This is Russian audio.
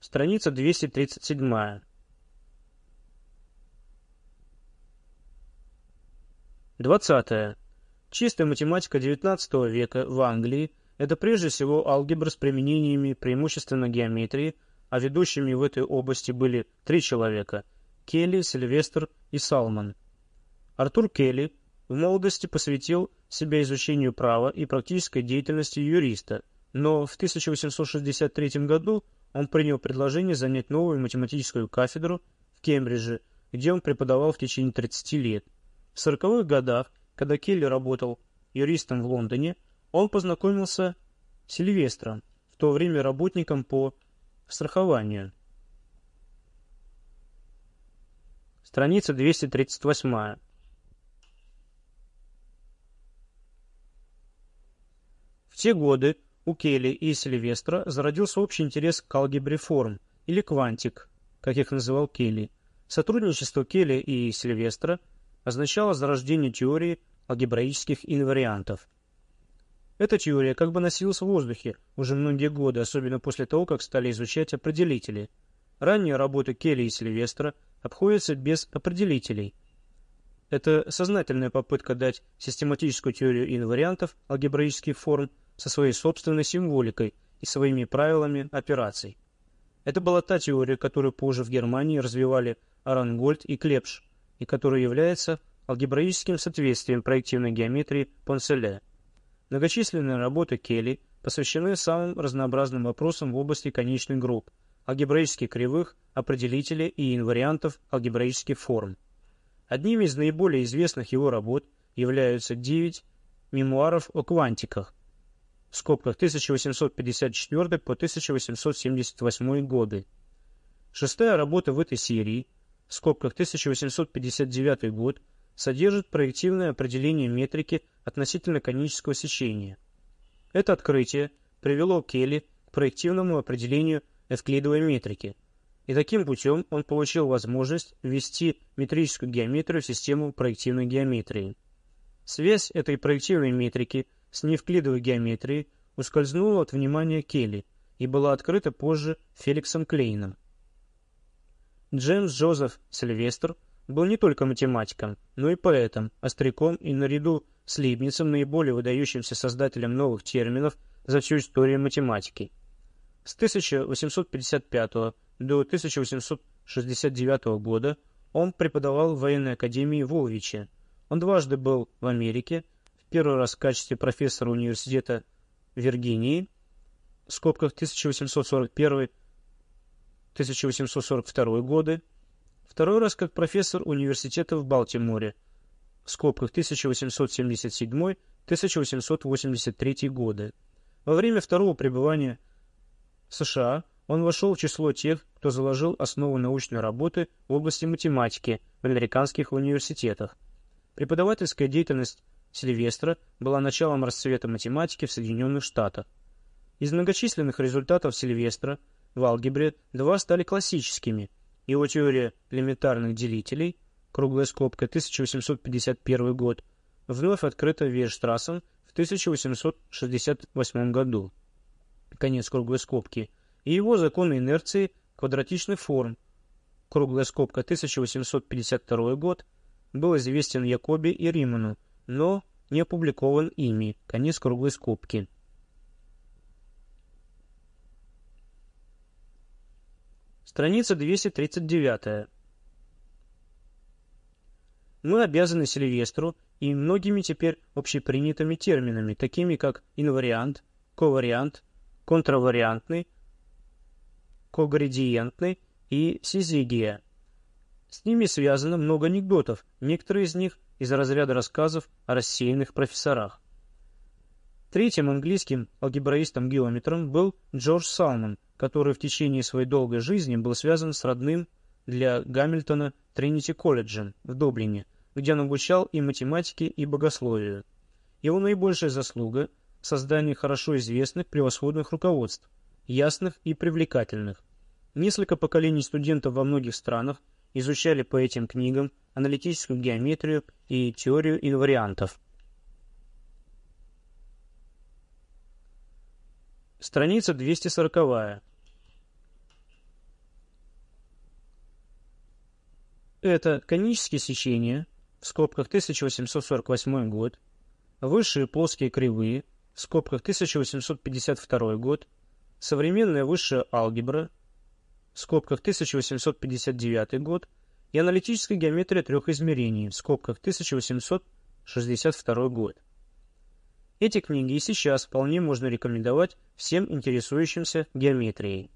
Страница 237. Двадцатое. Чистая математика XIX века в Англии – это прежде всего алгебра с применениями преимущественно геометрии, а ведущими в этой области были три человека – Келли, Сильвестр и Салман. Артур Келли в молодости посвятил себя изучению права и практической деятельности юриста, но в 1863 году он принял предложение занять новую математическую кафедру в Кембридже, где он преподавал в течение 30 лет. В сороковых годах, когда Келли работал юристом в Лондоне, он познакомился с Сильвестром, в то время работником по страхованию. Страница 238. В те годы у Келли и Сильвестра зародился общий интерес к алгебре форм, или квантик, как их называл Келли. Сотрудничество Келли и Сильвестра означало зарождение теории алгебраических инвариантов. Эта теория как бы носилась в воздухе уже многие годы, особенно после того, как стали изучать определители. Ранние работы Келли и Сильвестра обходятся без определителей. Это сознательная попытка дать систематическую теорию инвариантов алгебраических форм со своей собственной символикой и своими правилами операций. Это была та теория, которую позже в Германии развивали Арангольд и Клепш, и которая является алгебраическим соответствием проективной геометрии Понселе. Многочисленные работы Келли посвящены самым разнообразным вопросам в области конечных групп, алгебраических кривых, определителей и инвариантов алгебраических форм. Одними из наиболее известных его работ являются девять мемуаров о квантиках, в скобках 1854 по 1878 годы. Шестая работа в этой серии, в скобках 1859 год, содержит проективное определение метрики относительно конического сечения. Это открытие привело Келли к проективному определению эвклидовой метрики, и таким путем он получил возможность ввести метрическую геометрию в систему проективной геометрии. Связь этой проективной метрики – с неевклидовой геометрией ускользнула от внимания Келли и была открыта позже Феликсом Клейном. Джеймс Джозеф Сильвестр был не только математиком, но и поэтом, остряком и наряду с Лейбницем наиболее выдающимся создателем новых терминов за всю историю математики. С 1855 до 1869 года он преподавал в военной академии в Улвиче. Он дважды был в Америке, первый раз в качестве профессора университета Виргинии, в скобках 1841-1842 годы, второй раз как профессор университета в Балтиморе, в скобках 1877-1883 годы. Во время второго пребывания в США он вошел в число тех, кто заложил основу научной работы в области математики в американских университетах. Преподавательская деятельность Сильвестра была началом расцвета математики в Соединенных Штатах. Из многочисленных результатов Сильвестра в алгебре два стали классическими. Его теория элементарных делителей, круглая скобка, 1851 год, вновь открыта Вейерштрассом в 1868 году, конец круглой скобки, и его законы инерции квадратичных форм, круглая скобка, 1852 год, был известен Якоби и Риману, но не опубликован ими. Конец круглой скобки. Страница 239. Мы обязаны Сильвестру и многими теперь общепринятыми терминами, такими как инвариант, ковариант, контравариантный, коградиентный и сизигия. С ними связано много анекдотов, некоторые из них из разряда рассказов о рассеянных профессорах. Третьим английским алгебраистом-геометром был Джордж Салман, который в течение своей долгой жизни был связан с родным для Гамильтона Тринити-колледжем в Дублине, где он обучал и математике, и богословию. Его наибольшая заслуга – создание хорошо известных превосходных руководств, ясных и привлекательных. Несколько поколений студентов во многих странах изучали по этим книгам аналитическую геометрию и теорию инвариантов. Страница 240. Это конические сечения, в скобках 1848 год, высшие плоские кривые, в скобках 1852 год, современная высшая алгебра, в скобках 1859 год, и аналитическая геометрия трех измерений, в скобках 1862 год. Эти книги и сейчас вполне можно рекомендовать всем интересующимся геометрией.